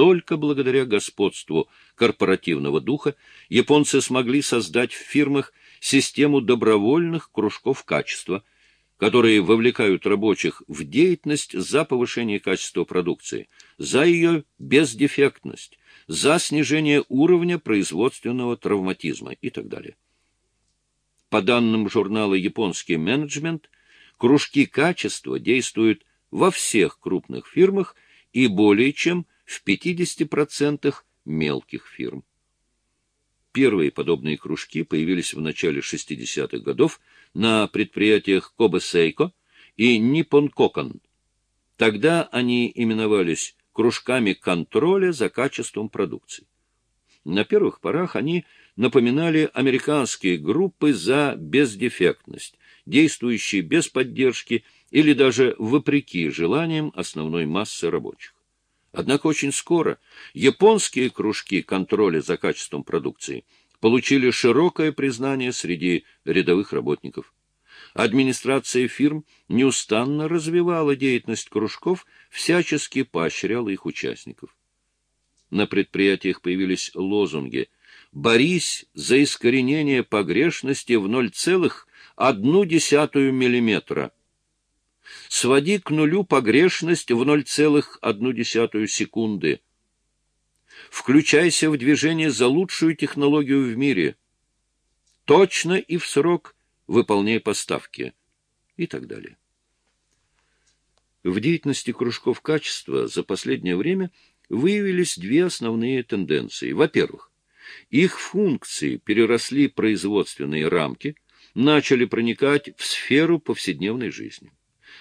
только благодаря господству корпоративного духа японцы смогли создать в фирмах систему добровольных кружков качества, которые вовлекают рабочих в деятельность за повышение качества продукции, за ее бездефектность, за снижение уровня производственного травматизма и так далее. По данным журнала «Японский менеджмент», кружки качества действуют во всех крупных фирмах и более чем в 50% мелких фирм. Первые подобные кружки появились в начале 60-х годов на предприятиях Кобе и Ниппон Кокон. Тогда они именовались кружками контроля за качеством продукции. На первых порах они напоминали американские группы за бездефектность, действующие без поддержки или даже вопреки желаниям основной массы рабочих. Однако очень скоро японские кружки контроля за качеством продукции получили широкое признание среди рядовых работников. Администрация фирм неустанно развивала деятельность кружков, всячески поощряла их участников. На предприятиях появились лозунги «Борись за искоренение погрешности в 0,1 мм», своди к нулю погрешность в 0,1 секунды. Включайся в движение за лучшую технологию в мире. Точно и в срок выполняй поставки. И так далее. В деятельности кружков качества за последнее время выявились две основные тенденции. Во-первых, их функции переросли производственные рамки, начали проникать в сферу повседневной жизни.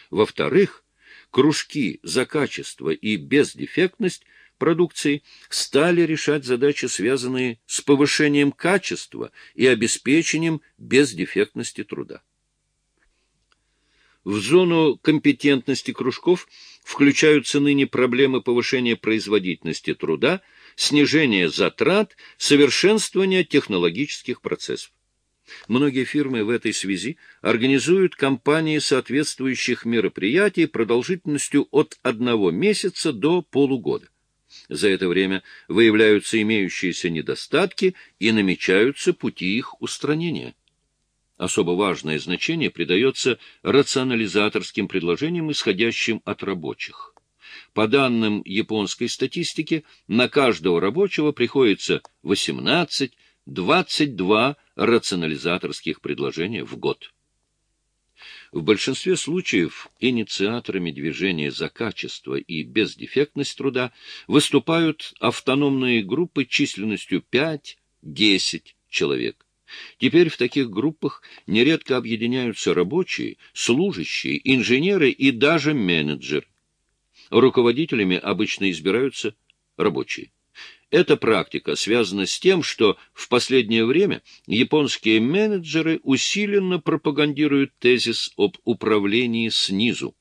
Во-вторых, кружки за качество и бездефектность продукции стали решать задачи, связанные с повышением качества и обеспечением бездефектности труда. В зону компетентности кружков включаются ныне проблемы повышения производительности труда, снижения затрат, совершенствования технологических процессов. Многие фирмы в этой связи организуют кампании соответствующих мероприятий продолжительностью от одного месяца до полугода. За это время выявляются имеющиеся недостатки и намечаются пути их устранения. Особо важное значение придается рационализаторским предложениям, исходящим от рабочих. По данным японской статистики, на каждого рабочего приходится 18-22 рационализаторских предложений в год. В большинстве случаев инициаторами движения за качество и бездефектность труда выступают автономные группы численностью 5-10 человек. Теперь в таких группах нередко объединяются рабочие, служащие, инженеры и даже менеджеры. Руководителями обычно избираются рабочие. Эта практика связана с тем, что в последнее время японские менеджеры усиленно пропагандируют тезис об управлении снизу.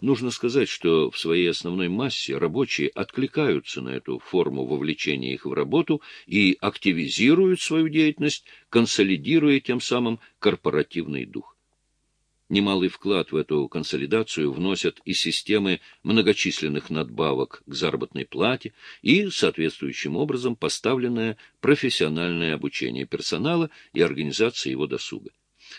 Нужно сказать, что в своей основной массе рабочие откликаются на эту форму вовлечения их в работу и активизируют свою деятельность, консолидируя тем самым корпоративный дух. Немалый вклад в эту консолидацию вносят и системы многочисленных надбавок к заработной плате и соответствующим образом поставленное профессиональное обучение персонала и организация его досуга.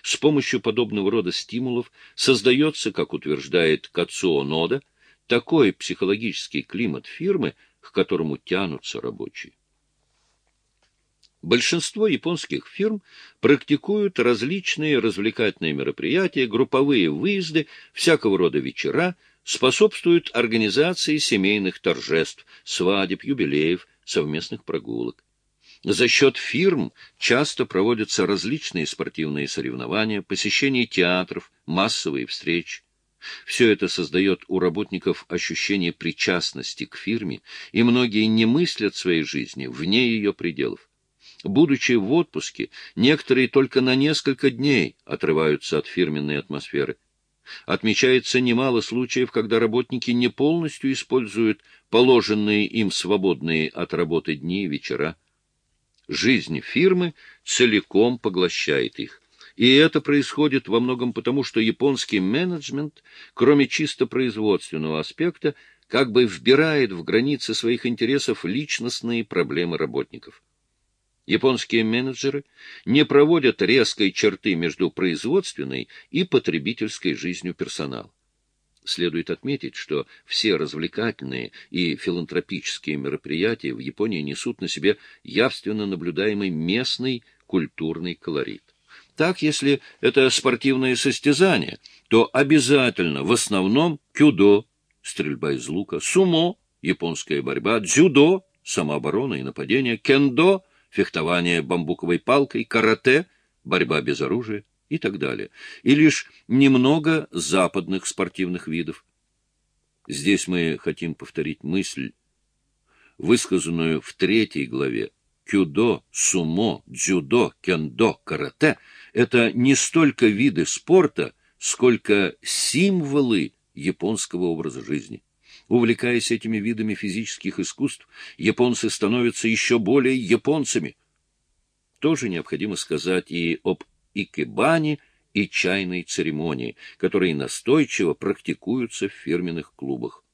С помощью подобного рода стимулов создается, как утверждает Кацуо Нода, такой психологический климат фирмы, к которому тянутся рабочие. Большинство японских фирм практикуют различные развлекательные мероприятия, групповые выезды, всякого рода вечера, способствуют организации семейных торжеств, свадеб, юбилеев, совместных прогулок. За счет фирм часто проводятся различные спортивные соревнования, посещение театров, массовые встречи. Все это создает у работников ощущение причастности к фирме, и многие не мыслят своей жизни вне ее пределов. Будучи в отпуске, некоторые только на несколько дней отрываются от фирменной атмосферы. Отмечается немало случаев, когда работники не полностью используют положенные им свободные от работы дни и вечера. Жизнь фирмы целиком поглощает их. И это происходит во многом потому, что японский менеджмент, кроме чисто производственного аспекта, как бы вбирает в границы своих интересов личностные проблемы работников. Японские менеджеры не проводят резкой черты между производственной и потребительской жизнью персонала. Следует отметить, что все развлекательные и филантропические мероприятия в Японии несут на себе явственно наблюдаемый местный культурный колорит. Так, если это спортивное состязание, то обязательно в основном кюдо, стрельба из лука, сумо, японская борьба, дзюдо, самооборона и нападение, кендо, фехтование бамбуковой палкой, карате, борьба без оружия и так далее, и лишь немного западных спортивных видов. Здесь мы хотим повторить мысль, высказанную в третьей главе. Кюдо, сумо, дзюдо, кендо, карате — это не столько виды спорта, сколько символы японского образа жизни. Увлекаясь этими видами физических искусств, японцы становятся еще более японцами. Тоже необходимо сказать и об икебане и чайной церемонии, которые настойчиво практикуются в фирменных клубах.